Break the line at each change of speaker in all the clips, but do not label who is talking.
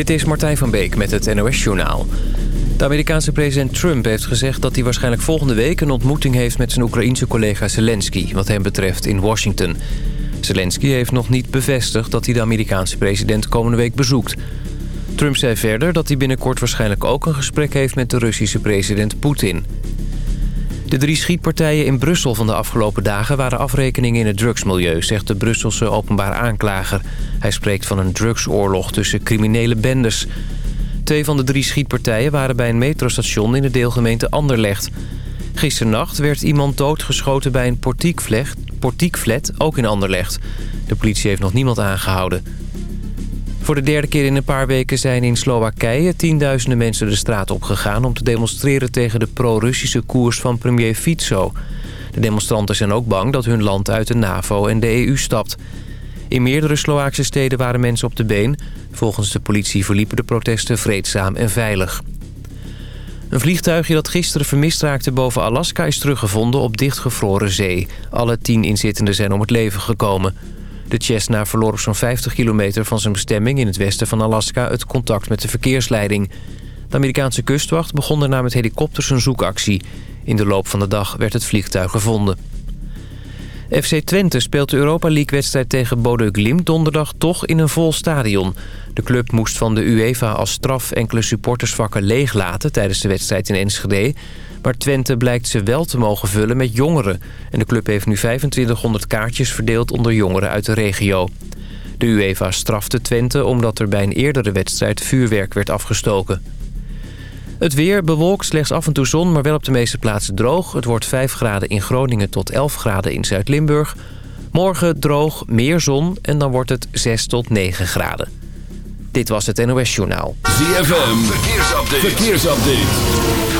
Dit is Martijn van Beek met het NOS-journaal. De Amerikaanse president Trump heeft gezegd dat hij waarschijnlijk volgende week... een ontmoeting heeft met zijn Oekraïense collega Zelensky... wat hem betreft in Washington. Zelensky heeft nog niet bevestigd dat hij de Amerikaanse president komende week bezoekt. Trump zei verder dat hij binnenkort waarschijnlijk ook een gesprek heeft... met de Russische president Poetin. De drie schietpartijen in Brussel van de afgelopen dagen... waren afrekeningen in het drugsmilieu, zegt de Brusselse openbaar aanklager. Hij spreekt van een drugsoorlog tussen criminele bendes. Twee van de drie schietpartijen waren bij een metrostation in de deelgemeente Anderlecht. Gisternacht werd iemand doodgeschoten bij een portiekflat, portiekflat ook in Anderlecht. De politie heeft nog niemand aangehouden. Voor de derde keer in een paar weken zijn in Slowakije tienduizenden mensen de straat opgegaan... om te demonstreren tegen de pro-Russische koers van premier Fico. De demonstranten zijn ook bang dat hun land uit de NAVO en de EU stapt. In meerdere Slovaakse steden waren mensen op de been. Volgens de politie verliepen de protesten vreedzaam en veilig. Een vliegtuigje dat gisteren vermist raakte boven Alaska is teruggevonden op dichtgevroren zee. Alle tien inzittenden zijn om het leven gekomen. De Cessna verloor op zo'n 50 kilometer van zijn bestemming in het westen van Alaska het contact met de verkeersleiding. De Amerikaanse kustwacht begon daarna met helikopters een zoekactie. In de loop van de dag werd het vliegtuig gevonden. FC Twente speelt de Europa League-wedstrijd tegen Bodø Glimt donderdag toch in een vol stadion. De club moest van de UEFA als straf enkele supportersvakken leeglaten tijdens de wedstrijd in Enschede. Maar Twente blijkt ze wel te mogen vullen met jongeren. En de club heeft nu 2500 kaartjes verdeeld onder jongeren uit de regio. De UEFA strafte Twente omdat er bij een eerdere wedstrijd vuurwerk werd afgestoken. Het weer bewolkt, slechts af en toe zon, maar wel op de meeste plaatsen droog. Het wordt 5 graden in Groningen tot 11 graden in Zuid-Limburg. Morgen droog, meer zon en dan wordt het 6 tot 9 graden. Dit was het NOS Journaal.
ZFM, verkeersupdate. verkeersupdate.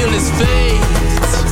sealed his fate.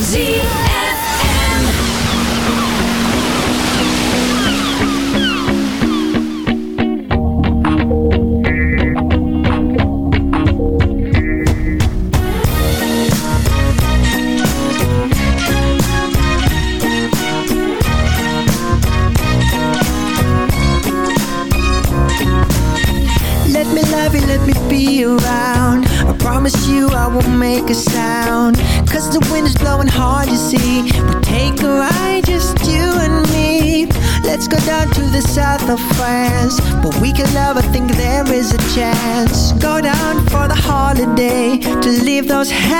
Let those happy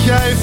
dat jij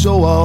show off.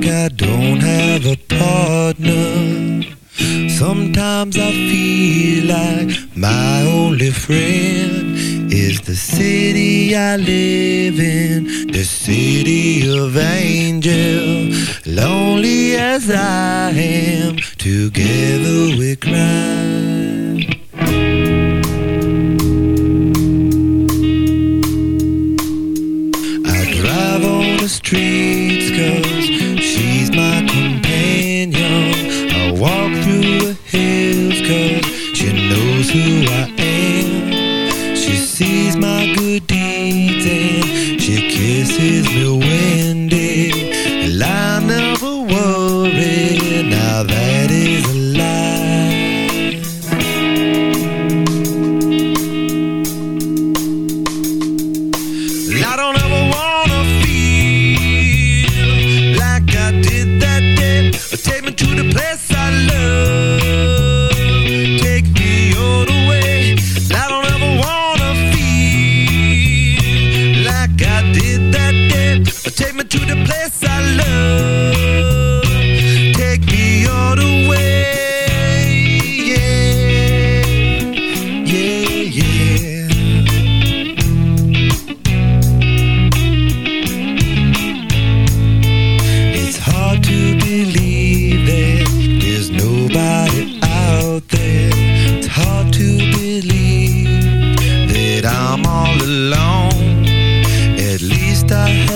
got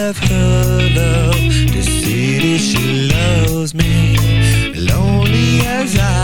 have her love the city she loves me, lonely as I.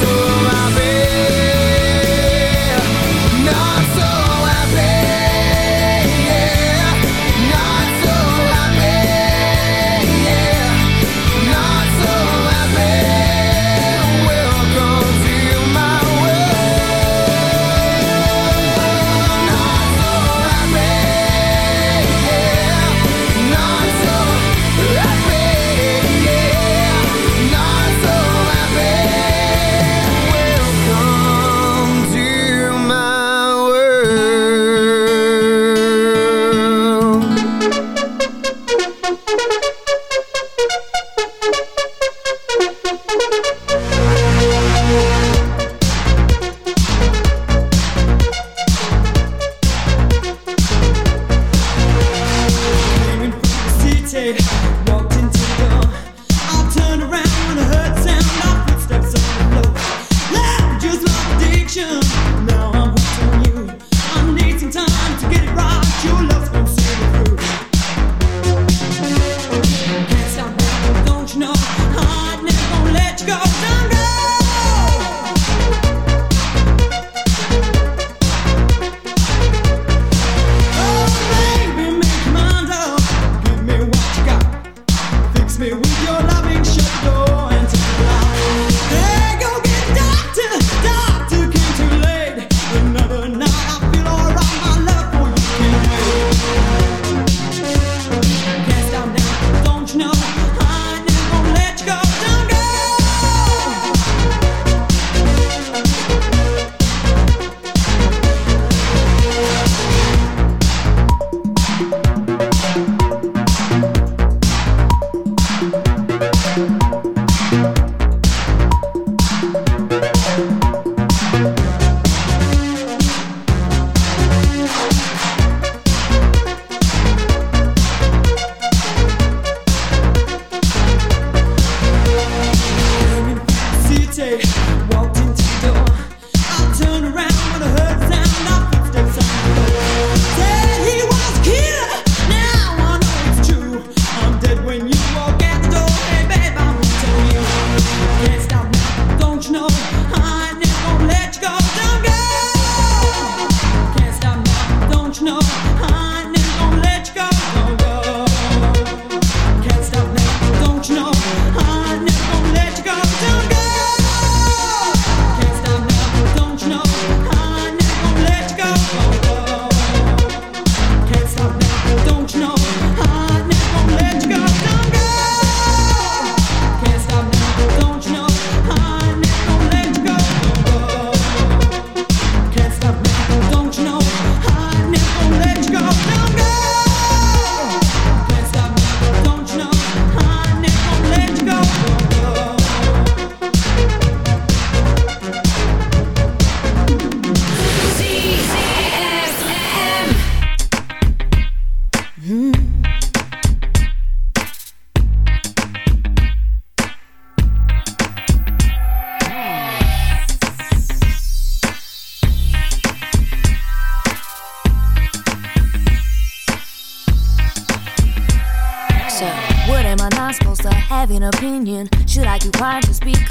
not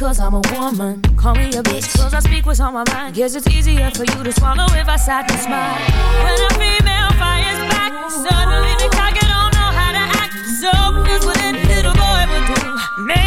cause I'm
a woman. Call me a bitch cause I speak what's on my mind. Guess it's easier for you to swallow if I sat to smile. When a female fires back, suddenly the cocky don't know how to act. So is what a little boy would do. Man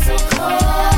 so
close.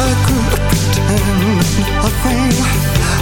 I could pretend nothing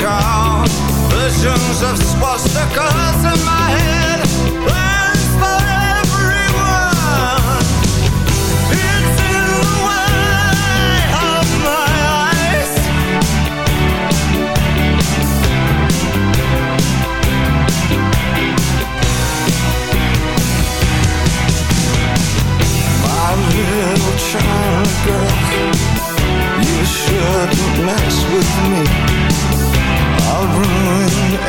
Visions of swastikas in my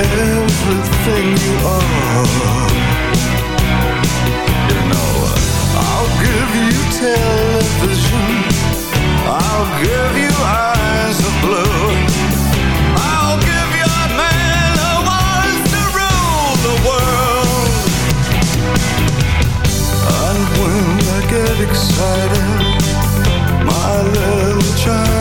everything you are. You know, I'll give you television. I'll give you eyes of blue. I'll give you a man who wants to rule the world. And when I get excited, my little China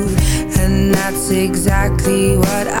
Exactly what I